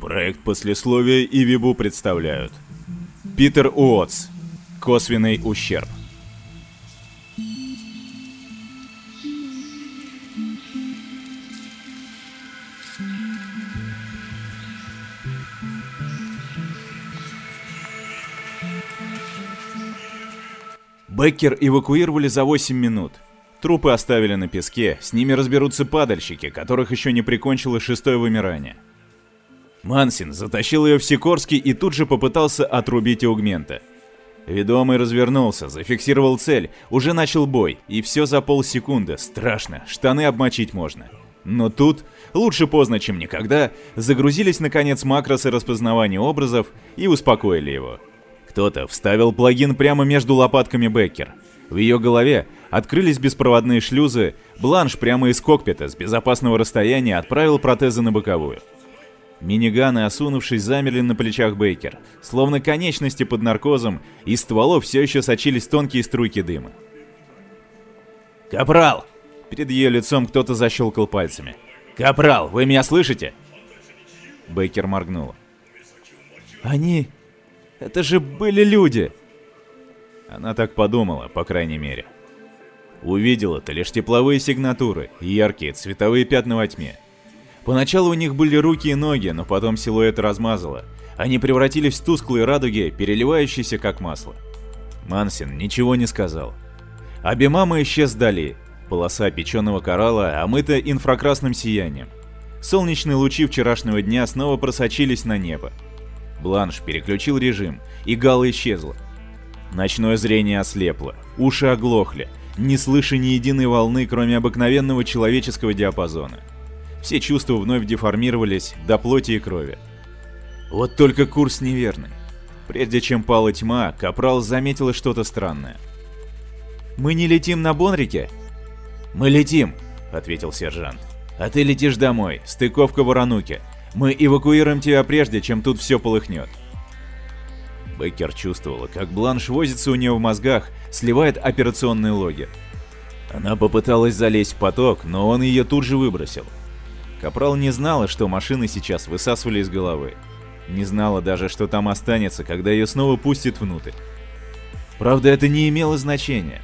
Проект послесловия и Вибу представляют. Питер Уотс. Косвенный ущерб. Беккер эвакуировали за 8 минут. Трупы оставили на песке, с ними разберутся падальщики, которых еще не прикончило шестое вымирание. Мансин затащил ее в Сикорский и тут же попытался отрубить аугмента. Ведомый развернулся, зафиксировал цель, уже начал бой, и все за полсекунды, страшно, штаны обмочить можно. Но тут, лучше поздно, чем никогда, загрузились наконец макросы распознавания образов и успокоили его. Кто-то вставил плагин прямо между лопатками Беккер. В ее голове открылись беспроводные шлюзы, Бланш прямо из кокпита с безопасного расстояния отправил протезы на боковую. Миниганы, осунувшись, замерли на плечах Бейкер, словно конечности под наркозом, из стволов все еще сочились тонкие струйки дыма. «Капрал!» Перед ее лицом кто-то защелкал пальцами. «Капрал, вы меня слышите?» Бейкер моргнула. «Они... Это же были люди!» Она так подумала, по крайней мере. Увидела-то лишь тепловые сигнатуры, яркие цветовые пятна во тьме. Поначалу у них были руки и ноги, но потом силуэт размазало. Они превратились в тусклые радуги, переливающиеся как масло. Мансин ничего не сказал. Абимама исчез вдали. Полоса печеного коралла омыта инфракрасным сиянием. Солнечные лучи вчерашнего дня снова просочились на небо. Бланш переключил режим, и Гала исчезла. Ночное зрение ослепло, уши оглохли, не слыша ни единой волны, кроме обыкновенного человеческого диапазона. Все чувства вновь деформировались до плоти и крови. Вот только курс неверный. Прежде чем пала тьма, Капрал заметила что-то странное. «Мы не летим на Бонрике?» «Мы летим», — ответил сержант. «А ты летишь домой, стыковка в Урануке. Мы эвакуируем тебя прежде, чем тут все полыхнет». Беккер чувствовала, как Бланш возится у нее в мозгах, сливает операционные логи. Она попыталась залезть в поток, но он ее тут же выбросил. Капрал не знала, что машины сейчас высасывали из головы. Не знала даже, что там останется, когда ее снова пустят внутрь. Правда, это не имело значения.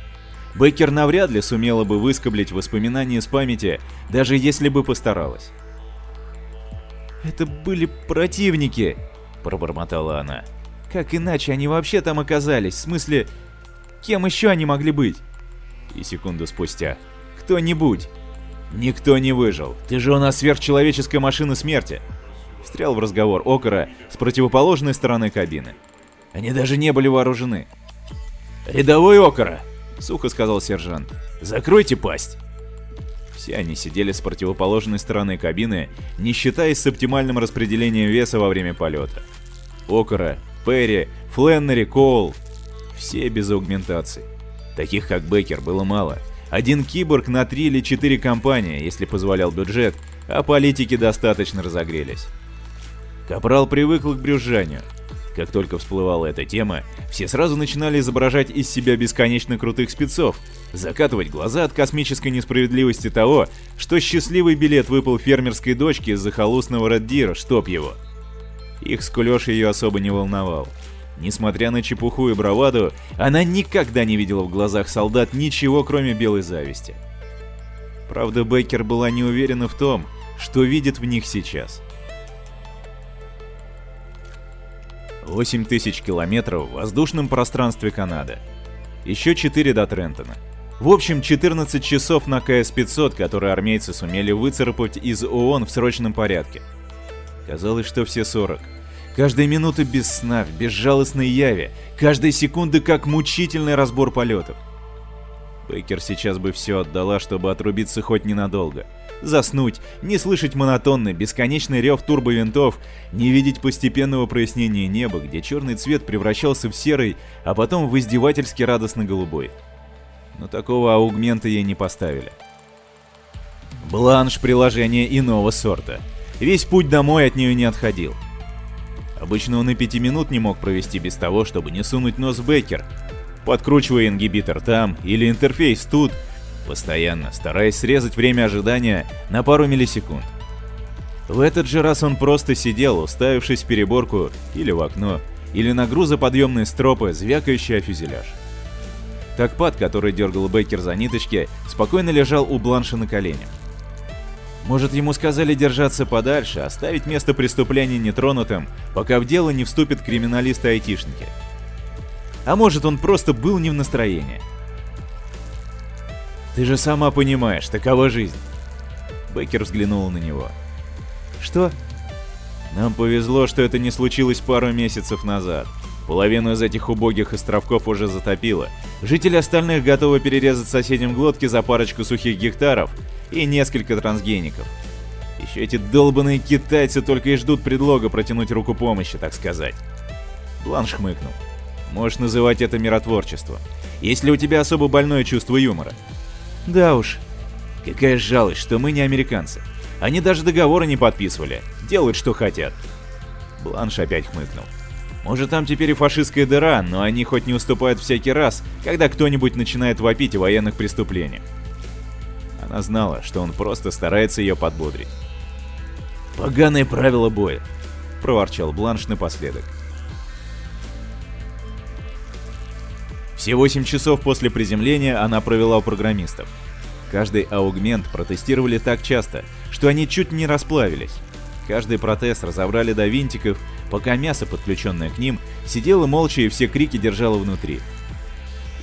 Беккер навряд ли сумела бы выскоблить воспоминания с памяти, даже если бы постаралась. «Это были противники», — пробормотала она. «Как иначе они вообще там оказались? В смысле, кем еще они могли быть?» И секунду спустя. «Кто-нибудь». «Никто не выжил. Ты же у нас сверхчеловеческая машина смерти!» Встрял в разговор Окора с противоположной стороны кабины. Они даже не были вооружены. «Рядовой Окора!» — сухо сказал сержант. «Закройте пасть!» Все они сидели с противоположной стороны кабины, не считаясь с оптимальным распределением веса во время полета. Окора, Перри, Фленнери, Коул — все без аугментации. Таких как Беккер было мало — один киборг на три или четыре компании, если позволял бюджет, а политики достаточно разогрелись. Капрал привыкл к брюзжанию. Как только всплывала эта тема, все сразу начинали изображать из себя бесконечно крутых спецов, закатывать глаза от космической несправедливости того, что счастливый билет выпал фермерской дочке из захолустного Реддира, чтоб его. Их скулёж ее особо не волновал. Несмотря на чепуху и браваду, она никогда не видела в глазах солдат ничего, кроме белой зависти. Правда, Бейкер была не уверена в том, что видит в них сейчас. 8 тысяч километров в воздушном пространстве Канады. Еще 4 до Трентона. В общем, 14 часов на КС-500, которые армейцы сумели выцарапать из ООН в срочном порядке. Казалось, что все 40. Каждая минута без сна, в безжалостной яве, каждая секунда как мучительный разбор полетов. Бейкер сейчас бы все отдала, чтобы отрубиться хоть ненадолго. Заснуть, не слышать монотонный, бесконечный рев турбовинтов, не видеть постепенного прояснения неба, где черный цвет превращался в серый, а потом в издевательски радостно голубой. Но такого аугмента ей не поставили. Бланш приложение иного сорта. Весь путь домой от нее не отходил. Обычно он и пяти минут не мог провести без того, чтобы не сунуть нос в Беккер. подкручивая ингибитор там или интерфейс тут, постоянно стараясь срезать время ожидания на пару миллисекунд. В этот же раз он просто сидел, уставившись в переборку или в окно, или на грузоподъемные стропы, звякающие о фюзеляж. Такпад, который дергал Бейкер за ниточки, спокойно лежал у Бланша на коленях. Может, ему сказали держаться подальше, оставить место преступления нетронутым, пока в дело не вступят криминалисты-айтишники. А может, он просто был не в настроении. «Ты же сама понимаешь, такова жизнь!» Бейкер взглянул на него. «Что?» «Нам повезло, что это не случилось пару месяцев назад. Половину из этих убогих островков уже затопило. Жители остальных готовы перерезать соседям глотки за парочку сухих гектаров и несколько трансгеников. Еще эти долбанные китайцы только и ждут предлога протянуть руку помощи, так сказать. Бланш хмыкнул. Можешь называть это миротворчеством. Есть ли у тебя особо больное чувство юмора? Да уж. Какая жалость, что мы не американцы. Они даже договоры не подписывали. Делают, что хотят. Бланш опять хмыкнул. Может, там теперь и фашистская дыра, но они хоть не уступают всякий раз, когда кто-нибудь начинает вопить о военных преступлениях. Она знала, что он просто старается ее подбодрить. «Поганые правила боя», — проворчал Бланш напоследок. Все 8 часов после приземления она провела у программистов. Каждый аугмент протестировали так часто, что они чуть не расплавились. Каждый протез разобрали до винтиков, пока мясо, подключенное к ним, сидело молча и все крики держало внутри.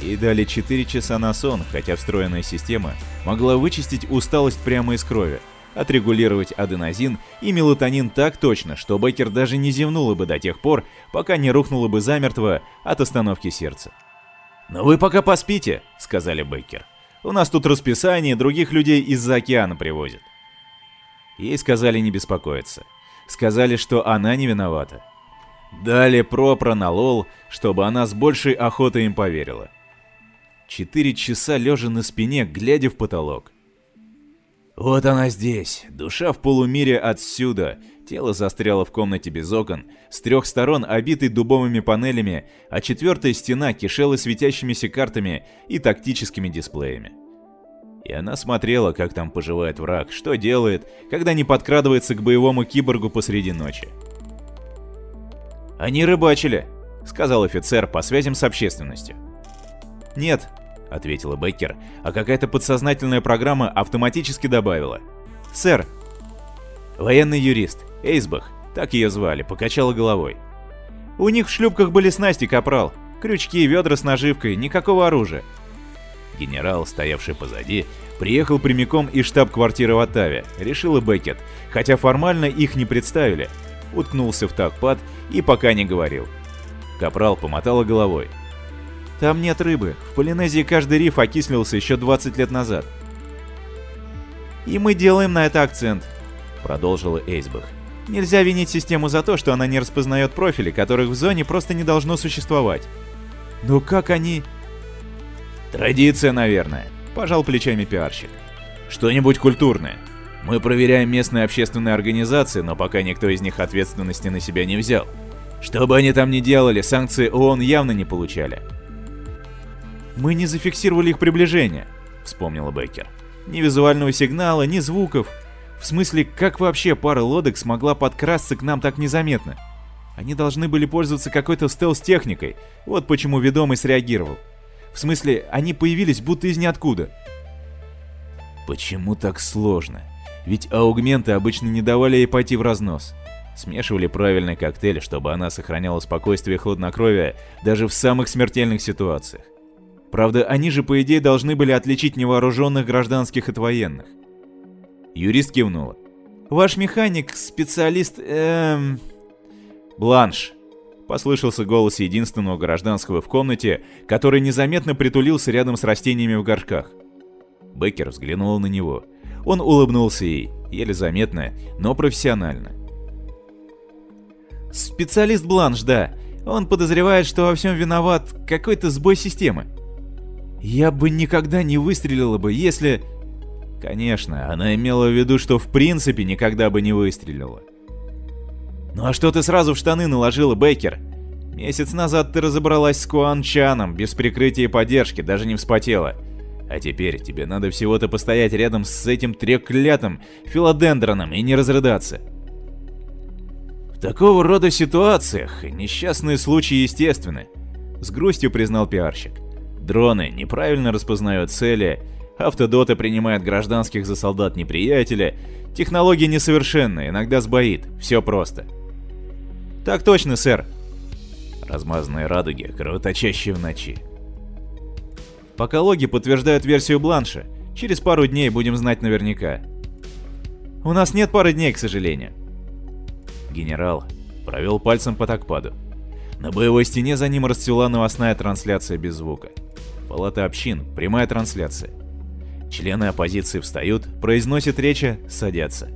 И дали 4 часа на сон, хотя встроенная система могла вычистить усталость прямо из крови, отрегулировать аденозин и мелатонин так точно, что Беккер даже не зевнула бы до тех пор, пока не рухнула бы замертво от остановки сердца. «Но вы пока поспите», — сказали Беккер. «У нас тут расписание, других людей из-за океана привозят». Ей сказали не беспокоиться. Сказали, что она не виновата. Дали пропра на лол, чтобы она с большей охотой им поверила. Четыре часа лежа на спине, глядя в потолок. Вот она здесь, душа в полумире отсюда, тело застряло в комнате без окон, с трех сторон обитой дубовыми панелями, а четвертая стена кишела светящимися картами и тактическими дисплеями. И она смотрела, как там поживает враг, что делает, когда не подкрадывается к боевому киборгу посреди ночи. «Они рыбачили», — сказал офицер по связям с общественностью. «Нет», — ответила Беккер, а какая-то подсознательная программа автоматически добавила. «Сэр». Военный юрист, Эйсбах, так ее звали, покачала головой. «У них в шлюпках были снасти, капрал. Крючки, ведра с наживкой, никакого оружия. Генерал, стоявший позади, приехал прямиком из штаб-квартиры в Оттаве, решила Беккет, хотя формально их не представили. Уткнулся в такпад и пока не говорил. Капрал помотала головой. «Там нет рыбы. В Полинезии каждый риф окислился еще 20 лет назад». «И мы делаем на это акцент», — продолжила Эйсбах. «Нельзя винить систему за то, что она не распознает профили, которых в зоне просто не должно существовать. Но как они...» Традиция, наверное, пожал плечами пиарщик. Что-нибудь культурное. Мы проверяем местные общественные организации, но пока никто из них ответственности на себя не взял. Что бы они там ни делали, санкции ООН явно не получали. «Мы не зафиксировали их приближение», — вспомнила Беккер. «Ни визуального сигнала, ни звуков. В смысле, как вообще пара лодок смогла подкрасться к нам так незаметно? Они должны были пользоваться какой-то стелс-техникой, вот почему ведомый среагировал. В смысле, они появились будто из ниоткуда. Почему так сложно? Ведь аугменты обычно не давали ей пойти в разнос. Смешивали правильный коктейль, чтобы она сохраняла спокойствие и хладнокровие даже в самых смертельных ситуациях. Правда, они же, по идее, должны были отличить невооруженных гражданских от военных. Юрист кивнула. «Ваш механик, специалист, эм...» «Бланш», Послышался голос единственного гражданского в комнате, который незаметно притулился рядом с растениями в горшках. Беккер взглянул на него. Он улыбнулся ей, еле заметно, но профессионально. «Специалист Бланш, да. Он подозревает, что во всем виноват какой-то сбой системы. Я бы никогда не выстрелила бы, если...» Конечно, она имела в виду, что в принципе никогда бы не выстрелила. «Ну а что ты сразу в штаны наложила, Бейкер?» Месяц назад ты разобралась с Куан Чаном, без прикрытия и поддержки, даже не вспотела. А теперь тебе надо всего-то постоять рядом с этим треклятым филодендроном и не разрыдаться. В такого рода ситуациях несчастные случаи естественны, с грустью признал пиарщик. Дроны неправильно распознают цели, автодоты принимают гражданских за солдат неприятеля, технологии несовершенны, иногда сбоит, все просто. Так точно, сэр. Размазанные радуги, кровоточащие в ночи. Пока логи подтверждают версию Бланша, через пару дней будем знать наверняка. У нас нет пары дней, к сожалению. Генерал провел пальцем по такпаду. На боевой стене за ним расцвела новостная трансляция без звука. Палата общин, прямая трансляция. Члены оппозиции встают, произносят речи, садятся.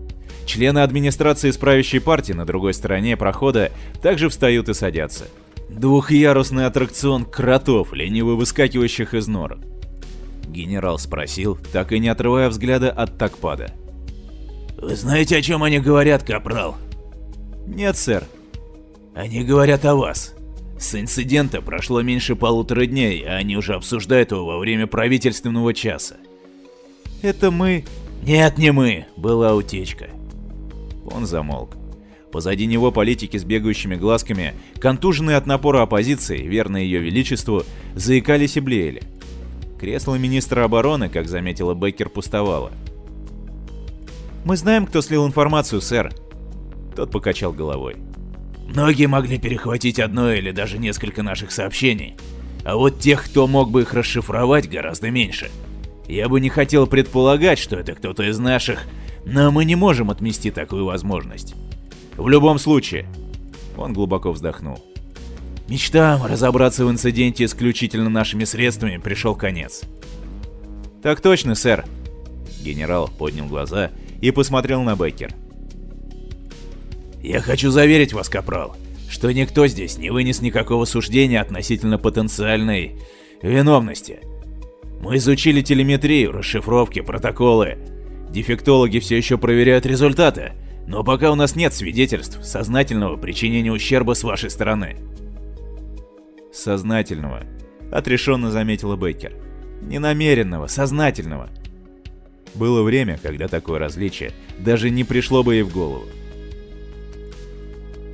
Члены администрации с правящей партии на другой стороне прохода также встают и садятся. Двухъярусный аттракцион кротов, лениво выскакивающих из норок. Генерал спросил, так и не отрывая взгляда от такпада. «Вы знаете, о чем они говорят, капрал?» «Нет, сэр». «Они говорят о вас. С инцидента прошло меньше полутора дней, а они уже обсуждают его во время правительственного часа». «Это мы...» «Нет, не мы. Была утечка». Он замолк. Позади него политики с бегающими глазками, контуженные от напора оппозиции, верные ее величеству, заикались и блеяли. Кресло министра обороны, как заметила Беккер, пустовало. «Мы знаем, кто слил информацию, сэр». Тот покачал головой. «Многие могли перехватить одно или даже несколько наших сообщений, а вот тех, кто мог бы их расшифровать, гораздо меньше. Я бы не хотел предполагать, что это кто-то из наших, но мы не можем отмести такую возможность. В любом случае. Он глубоко вздохнул. Мечтам разобраться в инциденте исключительно нашими средствами пришел конец. Так точно, сэр. Генерал поднял глаза и посмотрел на Беккер. Я хочу заверить вас, Капрал, что никто здесь не вынес никакого суждения относительно потенциальной виновности. Мы изучили телеметрию, расшифровки, протоколы. Дефектологи все еще проверяют результаты, но пока у нас нет свидетельств сознательного причинения ущерба с вашей стороны. Сознательного, отрешенно заметила Бейкер. Ненамеренного, сознательного. Было время, когда такое различие даже не пришло бы ей в голову.